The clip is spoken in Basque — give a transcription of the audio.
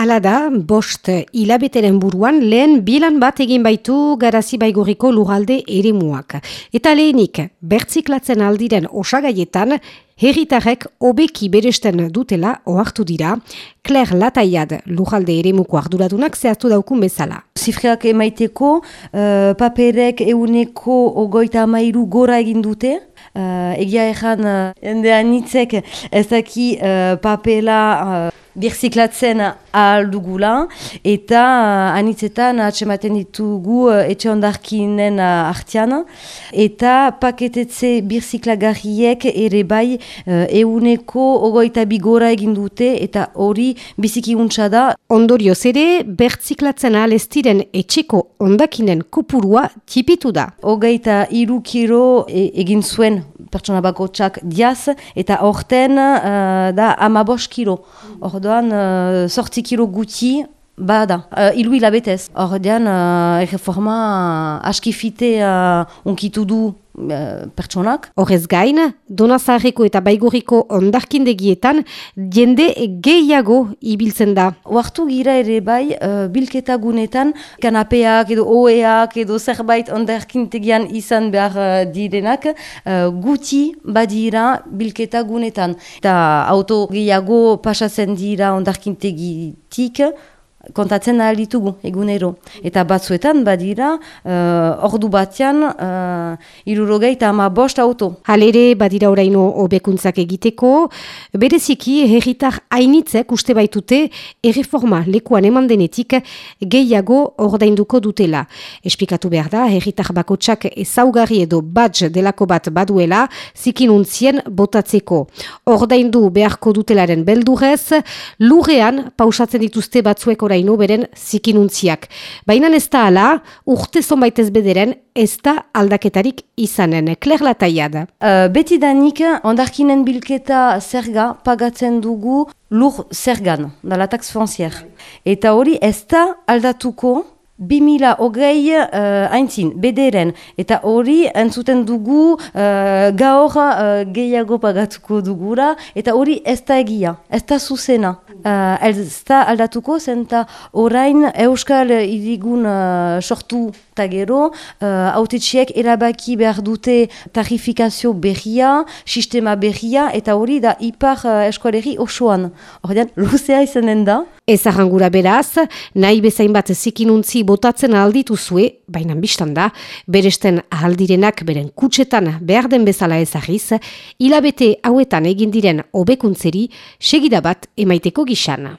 Ala da, bost hilabeteren buruan lehen bilan bat egin baitu garazi baigoriko lugalde eremuak. Eta lehenik, bertziklatzen aldiren osagaietan, herritarrek obeki beresten dutela ohartu dira, Claire Lataiad lugalde eremuko arduradunak zehaztu daukun bezala. Zifreak emaiteko, uh, paperek euneko ogoita amairu gora egin dute, Uh, egia ezan, uh, endean nitzek ez daki uh, papela uh, birziklatzen ahaldugula eta uh, anitzetan atxematen ditugu uh, etxe ondarkinen uh, artian eta paketetze birziklagarriek ere bai uh, euneko ogoita bigora egin dute eta hori biziki da. Ondorio zere, bertziklatzen ahal ez diren etxeko ondakinen kopurua tipitu da. Ogeita irukiro e egin zuen pertsona bako txak diaz, eta orten uh, da amabos kilo. Ordoan, uh, sortzi kilo guti, bada, uh, ilu hilabetez. Ordean, uh, erreforma uh, askifite uh, du Eh, pertsonak. Horrez gain, Donazarreko eta Baigoriko ondarkindegietan jende gehiago ibiltzen da. Oartu gira ere bai, uh, bilketa gunetan, kanapeak edo oeak edo zerbait ondarkintegian izan behar uh, direnak, uh, guti badira bilketa gunetan. Eta auto gehiago pasatzen dira ondarkintegitik, kontatzen ahal ditugu egunero. Eta batzuetan badira, uh, ordu batean, uh, irurogei eta ama bost auto. Halere badira oraino obekuntzak egiteko, bereziki herritar hainitzek uste baitute erreforma lekuan eman denetik gehiago ordainduko dutela. Esplikatu behar da, herritar bakotsak ezaugarri edo badge delako bat baduela, zikinuntzien botatzeko. Ordaindu beharko dutelaren beldurez, lurrean pausatzen dituzte batzueko oraino beren zikinuntziak. Baina ez da ala, urte zonbait ez bederen, ez da aldaketarik izanen. Kler lataia da. Uh, beti danik, ondarkinen bilketa zerga pagatzen dugu lur zergan, da la tax Eta hori ez da aldatuko, Bimila hogei uh, bederen, eta hori entzuten dugu uh, gaur uh, gehiago pagatuko dugura, eta hori ez da egia, ez da zuzena. Uh, ez da aldatuko, zenta orain euskal irigun uh, sortu gero, uh, erabaki behar dute tarifikazio berria, sistema berria, eta hori da ipar uh, eskoleri osoan. Horrean, luzea izanen da. Ez arrangura beraz, nahi bezain bat zikinuntzi botatzen alditu zue, baina biztan da, beresten ahaldirenak beren kutsetan behar den bezala ezagiz, hilabete hauetan egin diren hobekuntzeri segidabat emaiteko gixana.